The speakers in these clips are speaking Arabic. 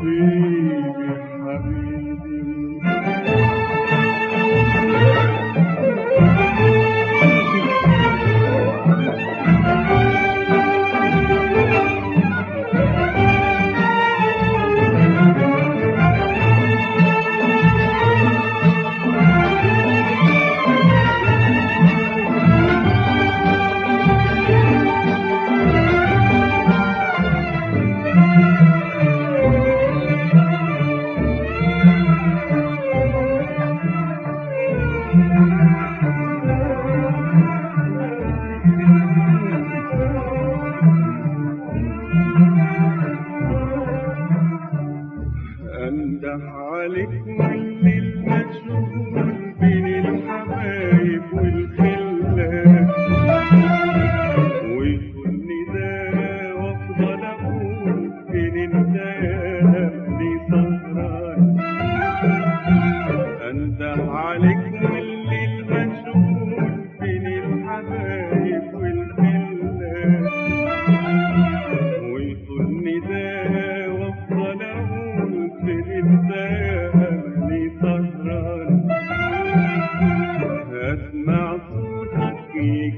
be.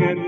and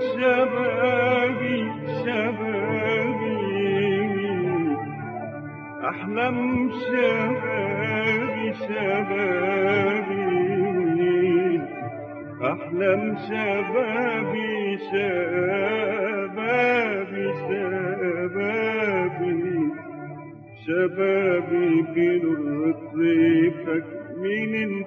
شبابي شبابي. أحلم شبابي شبابي. أحلم شبابي شبابي شبابي. شبابي بنور طيبك من النار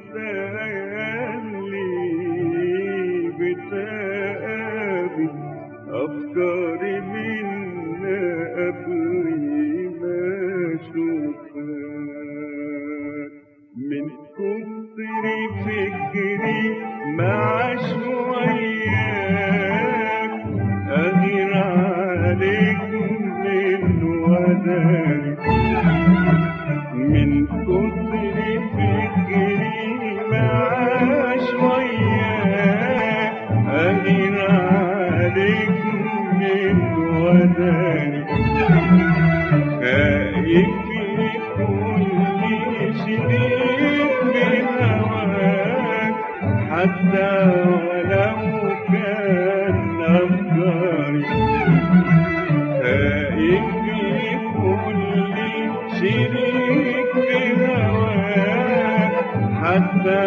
شريك بهواك حتى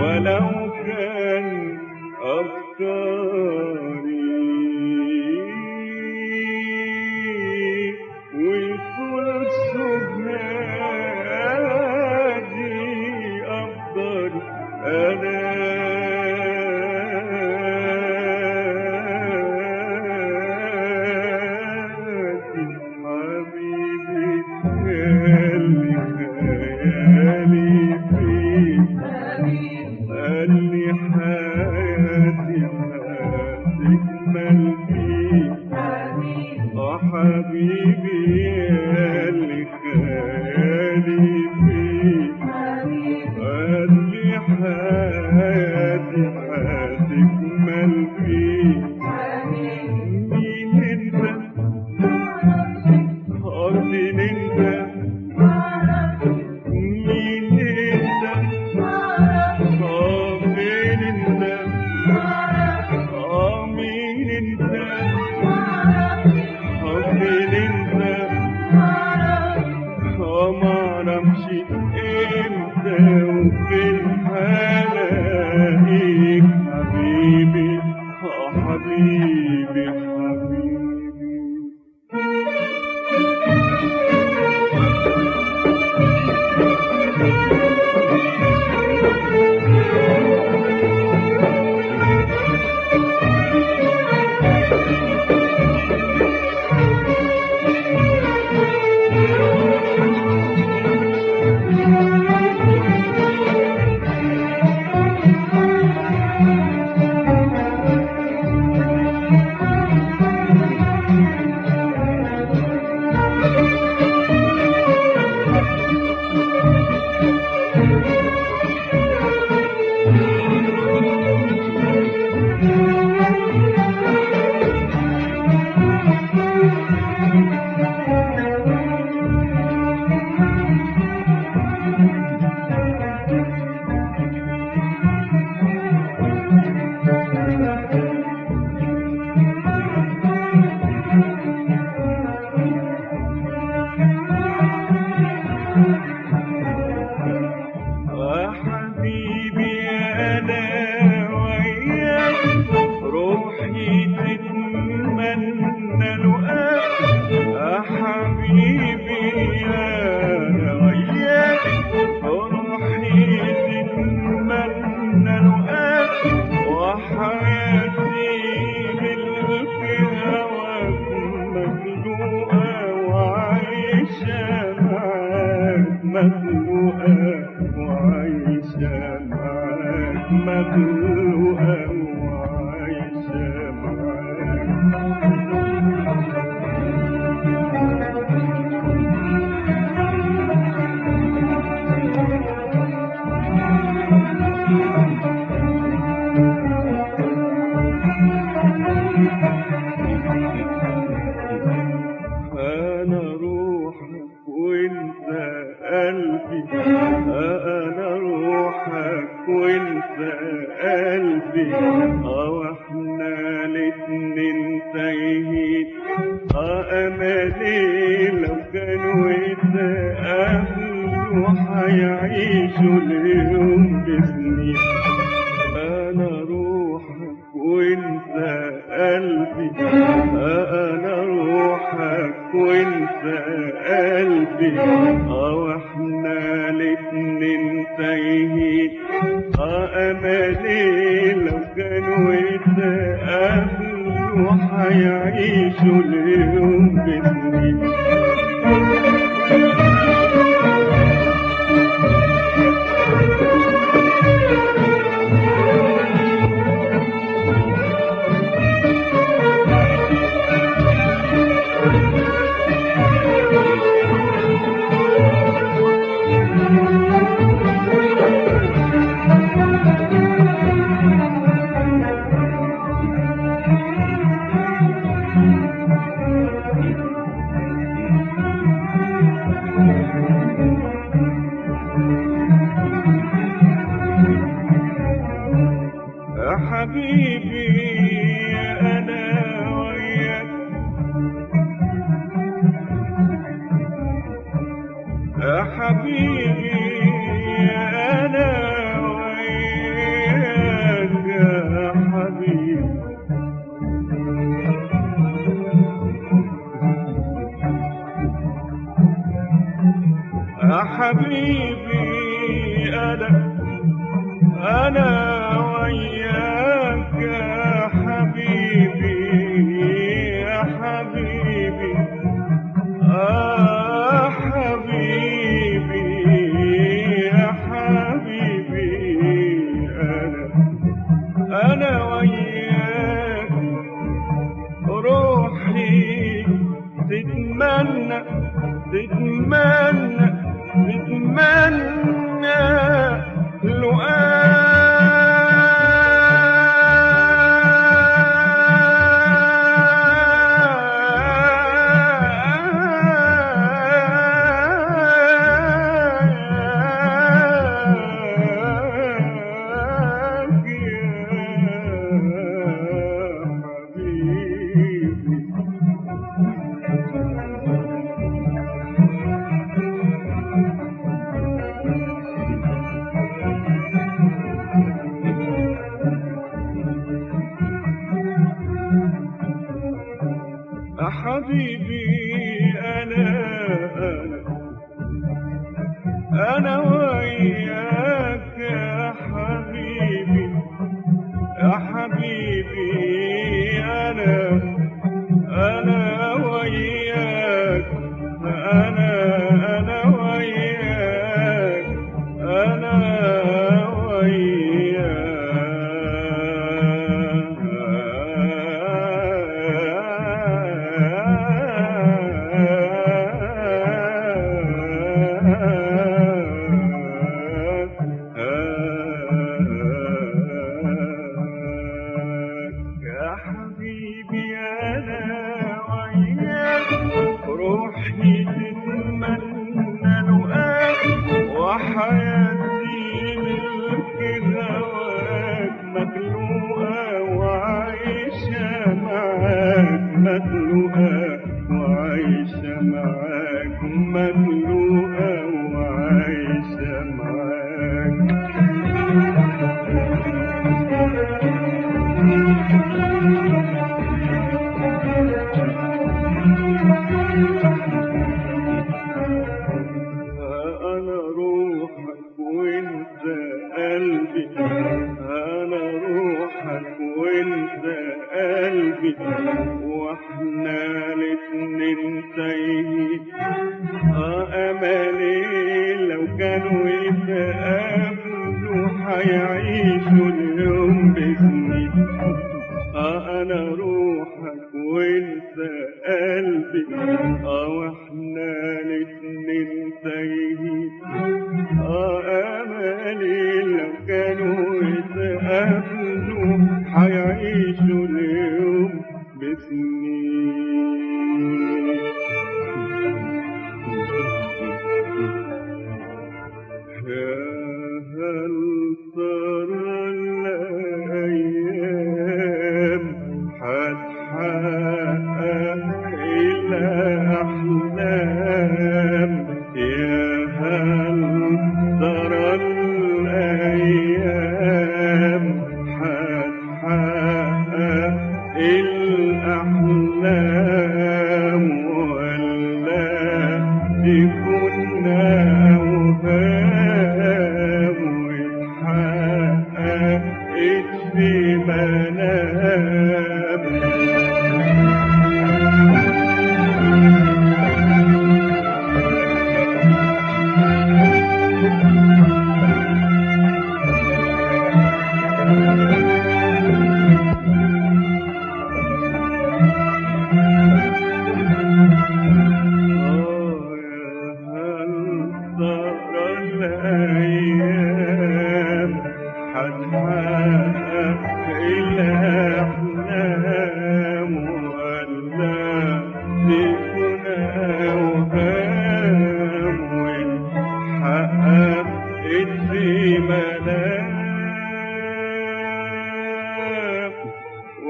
ولو Habibi. حبيبي قلبي أنا روحك وانت قلبي. They do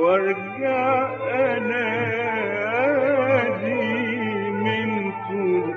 وارجع انادي من طول